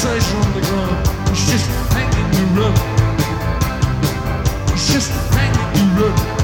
sensation on the ground. It's just hanging you up. It's just hanging you up.